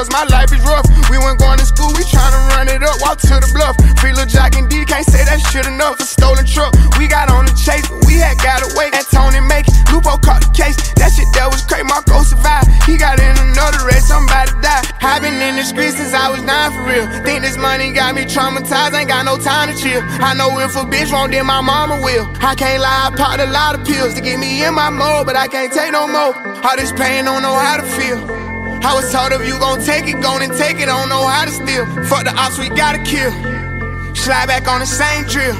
bust. My life is rough. We weren't going to school, we tryna run it up, walk to the bluff. Free Lil Jock and D, can't say that shit enough. A stolen truck, we got on the chase, but we had got away. And Tony make it, Lupo caught the case. That shit that was crazy, Marco survived. He got in another race, somebody died. i been in the streets since I was nine for real. Think this money got me traumatized, ain't got no time to chill. I know if a bitch won't, then my mama will. I can't lie, I popped a lot of pills to get me in my mode, but I can't take no more. All this pain, don't know how to feel. I was told if you gon' take it, gon' and take it, I don't know how to steal. Fuck the ops, we gotta kill. Slide back on the same drill.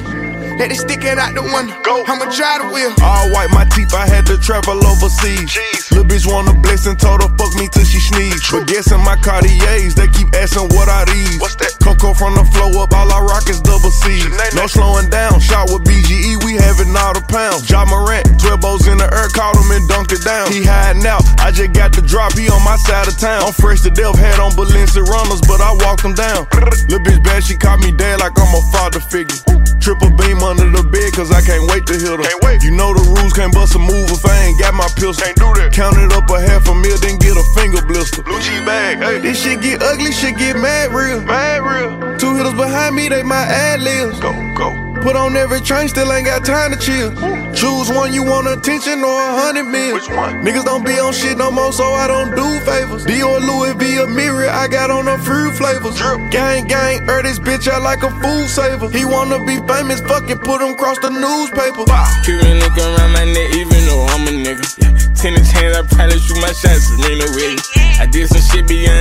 Let it stick it out the window. Go. I'ma try the wheel. All white, my teeth, I had to travel overseas. Jeez. Lil' bitch want a blessing, told her fuck me till she sneeze. But guessing my Cartiers, they keep asking what are these. What's that? Coco from the flow up, all I rock is double C. No slowing down, it down. He hiding out, I just got the drop, he on my side of town. I'm fresh to death, had on Balenciaga runners, but I walked him down. Lil' bitch bad, she caught me dead like I'm a father figure. Triple beam under the bed, cause I can't wait to hit her. Can't wait. You know the rules, can't bust a move if I ain't got my pistol. Can't do that. Counted up a half a mil, then get a finger blister. Blue G bag, hey. This shit get ugly, shit get mad real. Mad real. Two hitters behind me, they my ad libs. Go, go. Put on every train, still ain't got time to chill. Choose one you want attention or a hundred mil. Which one? Niggas don't be on shit no more, so I don't do favors. Dior Louis V a mirror, I got on the fruit flavors. Drip. Gang, gang, er this bitch out like a food saver. He wanna be famous, fucking put him across the newspaper. Cuban link around my neck, even though I'm a nigga. Yeah. Tennis chains, I probably shoot my shots, Serena Williams. I did some shit before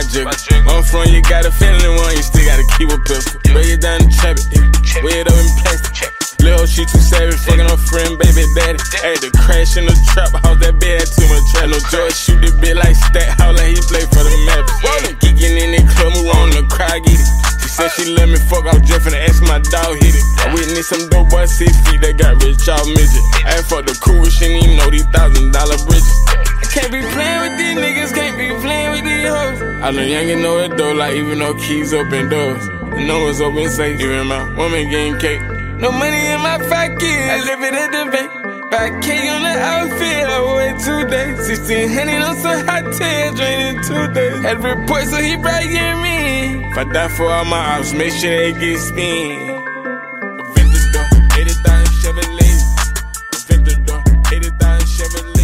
I. I'm from, you got a feeling one, you still gotta keep a pistol. Break it down and trap it, weigh it up in plastic. Lil' she too savage, fucking her friend, baby daddy. Had to crash in the trap house, that bed too much trap. No joy, shoot the bit like stat house, like he play for the Mavericks. Geeking in the club, move on the crowd, get it. She said she let me fuck, I'm just finna ask my dog hit it. I witnessed some dope boy six feet that got rich off midget. I ain't fuck the cool, she ain't even know these thousand dollar bridges. Can't be playing with these niggas, can't be playing with these hoes. I know youngin' know the door, like even though keys open doors. And no one's open safe, even my woman getting cake. No money in my pocket, I live it at the bank. Back K on the outfit, I wore it two days. 1600 on some hot tail, draining two days. Every report, so he right here me. If I die for all my ops, make sure they get spin. Victor, though, 80,000 Chevrolet. Victor, though, 80,000 Chevrolet.